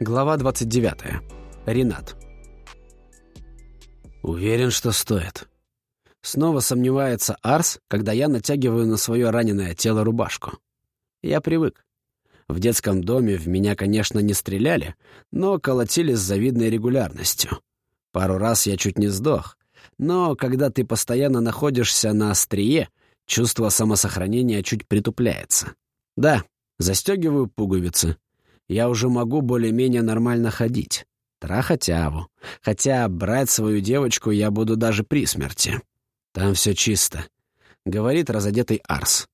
Глава 29. Ренат. Уверен, что стоит. Снова сомневается Арс, когда я натягиваю на свое раненое тело рубашку. Я привык. В детском доме в меня, конечно, не стреляли, но колотили с завидной регулярностью. Пару раз я чуть не сдох. Но когда ты постоянно находишься на острие, чувство самосохранения чуть притупляется. Да, застегиваю пуговицы. Я уже могу более-менее нормально ходить. Трахать Аву. Хотя брать свою девочку я буду даже при смерти. Там все чисто. Говорит разодетый Арс.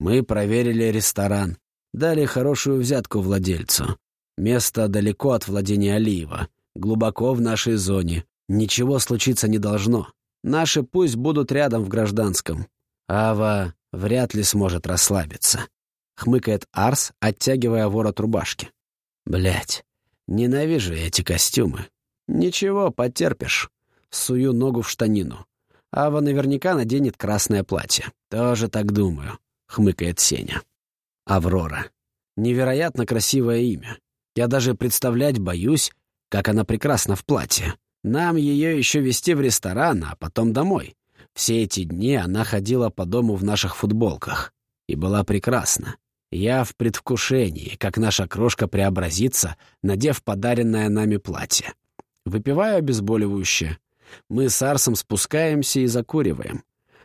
Мы проверили ресторан. Дали хорошую взятку владельцу. Место далеко от владения Алиева. Глубоко в нашей зоне. Ничего случиться не должно. Наши пусть будут рядом в гражданском. Ава вряд ли сможет расслабиться. Хмыкает Арс, оттягивая ворот рубашки. Блять, ненавижу эти костюмы. Ничего, потерпишь. Сую ногу в штанину. Ава наверняка наденет красное платье. Тоже так думаю, хмыкает Сеня. Аврора. Невероятно красивое имя. Я даже представлять боюсь, как она прекрасна в платье. Нам ее еще вести в ресторан, а потом домой. Все эти дни она ходила по дому в наших футболках. И была прекрасна. Я в предвкушении, как наша крошка преобразится, надев подаренное нами платье. Выпиваю обезболивающее. Мы с Арсом спускаемся и закуриваем.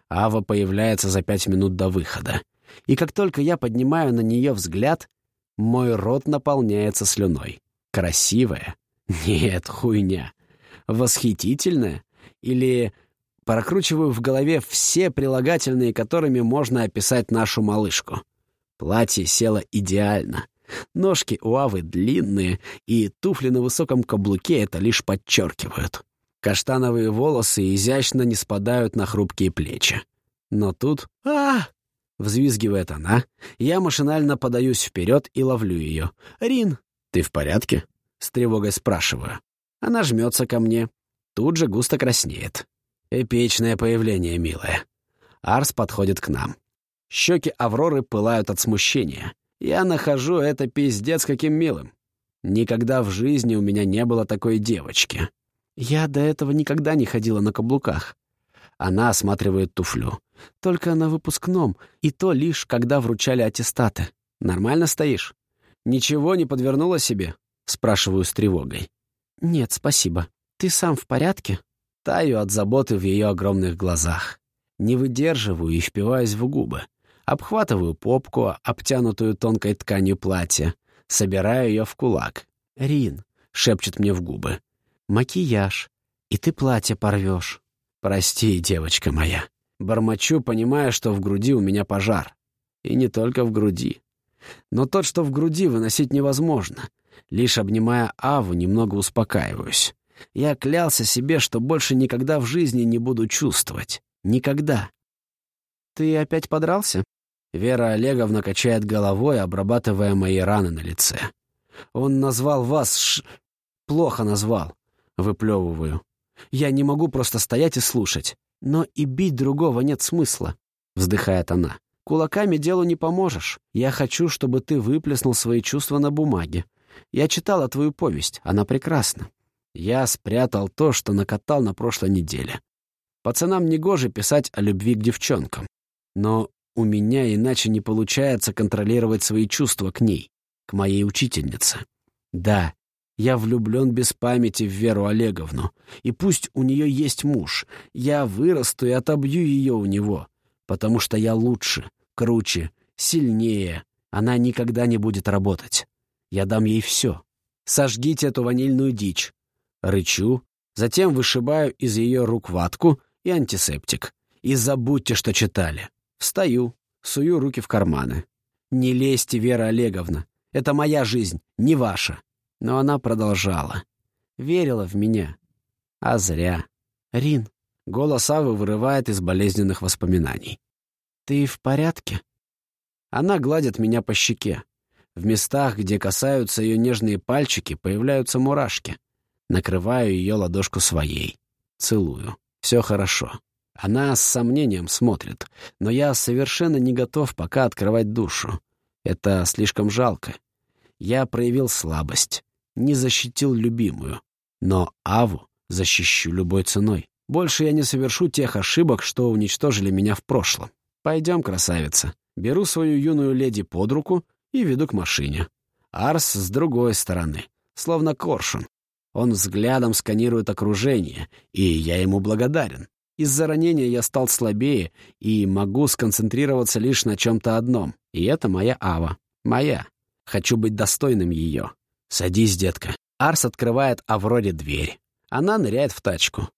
Ава появляется за пять минут до выхода. И как только я поднимаю на нее взгляд, мой рот наполняется слюной. Красивая? Нет, хуйня. Восхитительная? Или прокручиваю в голове все прилагательные, которыми можно описать нашу малышку. Платье село идеально. Ножки у Авы длинные, и туфли на высоком каблуке это лишь подчеркивают. Каштановые волосы изящно не спадают на хрупкие плечи. Но тут... а Взвизгивает она. Я машинально подаюсь вперед и ловлю ее. «Рин, ты в порядке?» С тревогой спрашиваю. Она жмется ко мне. Тут же густо краснеет. Эпичное появление, милая. Арс подходит к нам. Щеки Авроры пылают от смущения. Я нахожу это пиздец каким милым. Никогда в жизни у меня не было такой девочки. Я до этого никогда не ходила на каблуках. Она осматривает туфлю. Только на выпускном, и то лишь, когда вручали аттестаты. Нормально стоишь? Ничего не подвернуло себе? Спрашиваю с тревогой. Нет, спасибо. Ты сам в порядке? Таю от заботы в ее огромных глазах. Не выдерживаю и впиваюсь в губы. Обхватываю попку, обтянутую тонкой тканью платья. Собираю ее в кулак. «Рин», — шепчет мне в губы, — «макияж, и ты платье порвешь». «Прости, девочка моя». Бормочу, понимая, что в груди у меня пожар. И не только в груди. Но тот, что в груди, выносить невозможно. Лишь обнимая Аву, немного успокаиваюсь. Я клялся себе, что больше никогда в жизни не буду чувствовать. Никогда. «Ты опять подрался?» Вера Олеговна качает головой, обрабатывая мои раны на лице. «Он назвал вас ш... плохо назвал». Выплевываю. «Я не могу просто стоять и слушать. Но и бить другого нет смысла», — вздыхает она. «Кулаками делу не поможешь. Я хочу, чтобы ты выплеснул свои чувства на бумаге. Я читала твою повесть, она прекрасна. Я спрятал то, что накатал на прошлой неделе. Пацанам негоже писать о любви к девчонкам. Но у меня иначе не получается контролировать свои чувства к ней, к моей учительнице. Да, я влюблен без памяти в Веру Олеговну, и пусть у нее есть муж, я вырасту и отобью ее у него, потому что я лучше, круче, сильнее. Она никогда не будет работать. Я дам ей все. Сожгите эту ванильную дичь. Рычу, затем вышибаю из ее рук ватку и антисептик. И забудьте, что читали. Встаю, сую руки в карманы. «Не лезьте, Вера Олеговна. Это моя жизнь, не ваша». Но она продолжала. Верила в меня. А зря. «Рин», — голос Авы вырывает из болезненных воспоминаний. «Ты в порядке?» Она гладит меня по щеке. В местах, где касаются ее нежные пальчики, появляются мурашки. Накрываю ее ладошку своей. Целую. Все хорошо. Она с сомнением смотрит, но я совершенно не готов пока открывать душу. Это слишком жалко. Я проявил слабость. не защитил любимую. Но Аву защищу любой ценой. Больше я не совершу тех ошибок, что уничтожили меня в прошлом. Пойдем, красавица. Беру свою юную леди под руку и веду к машине. Арс с другой стороны, словно коршун. Он взглядом сканирует окружение, и я ему благодарен. Из-за ранения я стал слабее и могу сконцентрироваться лишь на чем-то одном. И это моя Ава. Моя. Хочу быть достойным ее. Садись, детка. Арс открывает Авроре дверь. Она ныряет в тачку.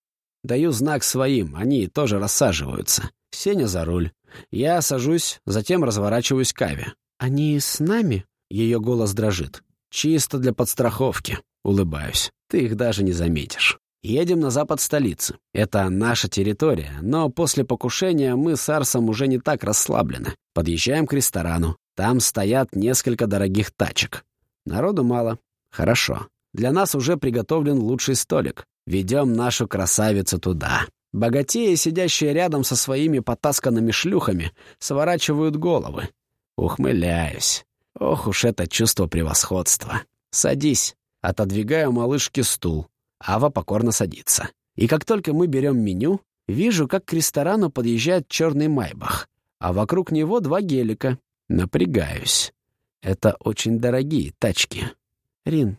Даю знак своим, они тоже рассаживаются. Сеня за руль. Я сажусь, затем разворачиваюсь к Аве. «Они с нами?» Ее голос дрожит. «Чисто для подстраховки». Улыбаюсь. Ты их даже не заметишь. Едем на запад столицы. Это наша территория, но после покушения мы с Арсом уже не так расслаблены. Подъезжаем к ресторану. Там стоят несколько дорогих тачек. Народу мало. Хорошо. Для нас уже приготовлен лучший столик. Ведем нашу красавицу туда. Богатеи, сидящие рядом со своими потасканными шлюхами, сворачивают головы. Ухмыляюсь. Ох уж это чувство превосходства. Садись. Отодвигаю малышке стул. Ава покорно садится. И как только мы берем меню, вижу, как к ресторану подъезжает черный майбах, а вокруг него два гелика. Напрягаюсь. Это очень дорогие тачки. Рин,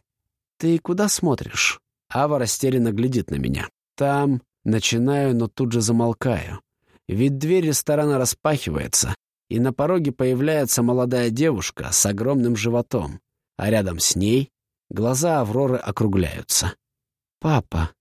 ты куда смотришь? Ава растерянно глядит на меня. Там начинаю, но тут же замолкаю. Ведь дверь ресторана распахивается, и на пороге появляется молодая девушка с огромным животом, а рядом с ней глаза Авроры округляются. «Папа!»